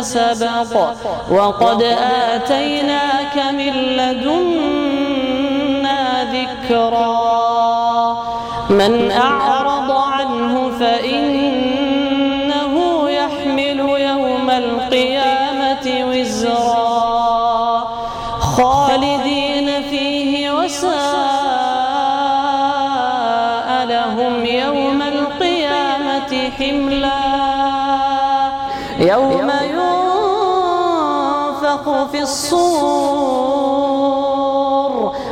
سبق وقد آتيناك من لدنا ذكرا. من أعرض عنه فإنه الصور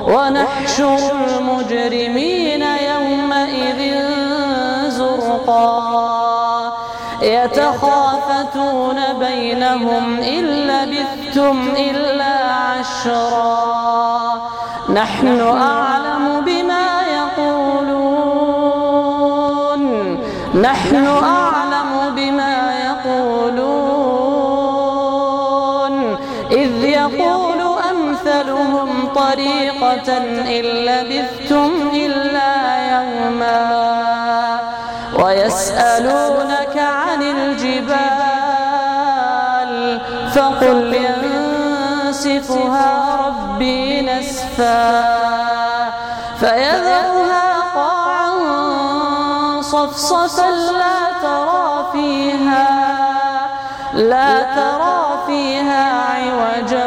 ونحشر المجرمين يومئذ زرقا. يتخافتون بينهم إن لبثتم إلا عشرا. نحن أعلم بما يقولون. نحن أعلم إن لبثتم إلا يوما. ويسألونك عن الجبال. فقل ينسفها ربي نسفا. فيذرها قاعا صفصفا لا ترى فيها لا ترى فيها عوجا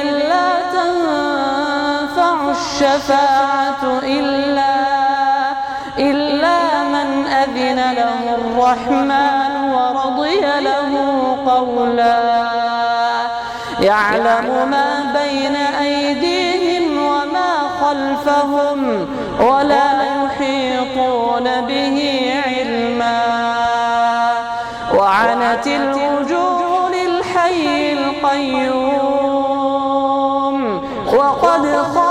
الشفاعة إلا إلا من أذن له الرحمن ورضي له قولا. يعلم ما بين أيديهم وما خلفهم ولا يحيطون به علما. وعنت الوجوه للحي القيوم. وقد من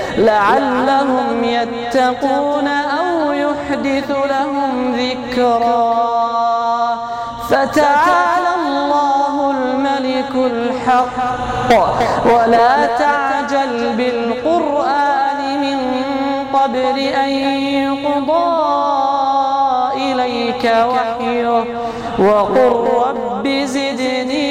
لعلهم يتقون أو يحدث لهم ذكرا. فتعالى الله الملك الحق. ولا تعجل بالقرآن من قبل أن يقضى إليك وحيه. وقل رب زدني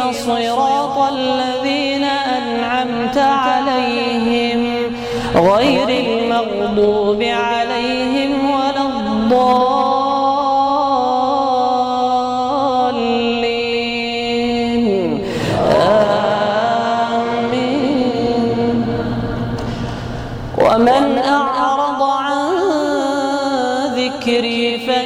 المستقيم صراط الذين أنعمت عليهم غير المغضوب عليهم ولا الضالين. آمين. ومن أعرض عن ذكري فإن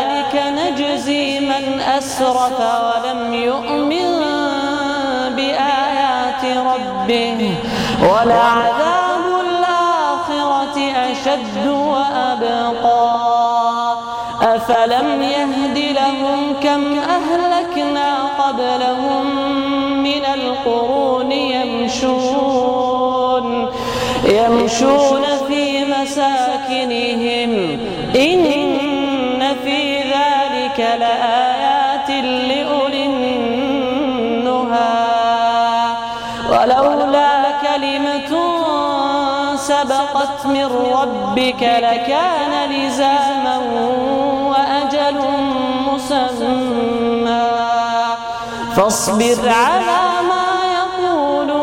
أسرف ولم يؤمن بآيات ربه. ولعذاب الآخرة أشد وأبقى. أفلم يهد لهم كم أهلكنا قبلهم من القرون يمشون. يمشون في مساكنهم. إن سبقت من ربك لكان لزاما وأجل مسمى فاصبر على ما يقولون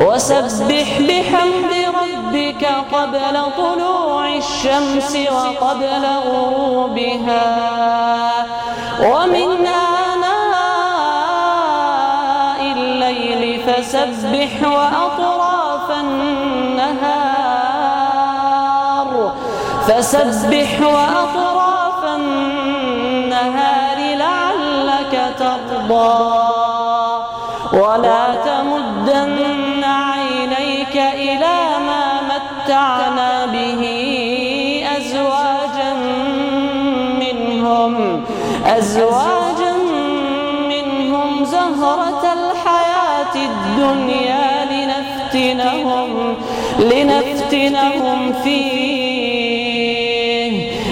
وسبح بحمد ربك قبل طلوع الشمس وقبل غروبها ومن آناء الليل فسبح وأطراف فسبح وأطراف النهار لعلك ترضى. ولا تمدن عينيك إلى ما متعنا به أزواجا منهم. أزواجا منهم زهرة الحياة الدنيا لنفتنهم لنفتنهم فيه.